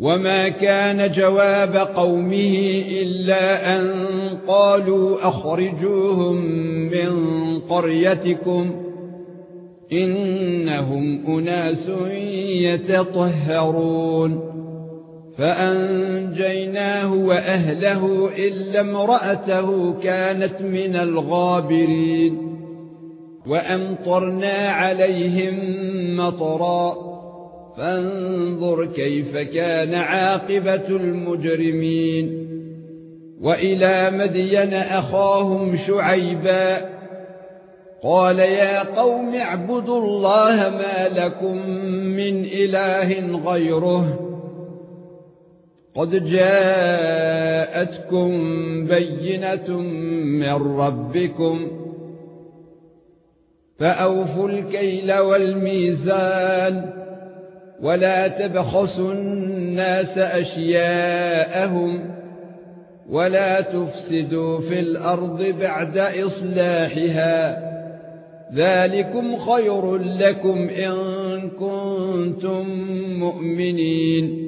وما كان جواب قومه الا ان قالوا اخرجوهم من قريتكم انهم اناس يتطهرون فانجيناه واهله الا امراته كانت من الغابرين وامطرنا عليهم مطرا فانظر كيف كان عاقبة المجرمين. وإلى مدين أخاهم شعيبا قال يا قوم اعبدوا الله ما لكم من إله غيره. قد جاءتكم بينة من ربكم فأوفوا الكيل والميزان ولا تبخسوا الناس أشياءهم ولا تفسدوا في الأرض بعد إصلاحها ذلكم خير لكم إن كنتم مؤمنين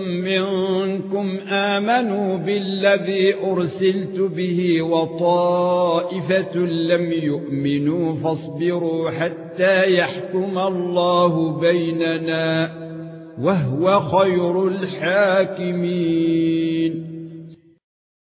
منكم آمنوا بالذي أرسلت به وطائفة لم يؤمنوا فاصبروا حتى يحكم الله بيننا وهو خير الحاكمين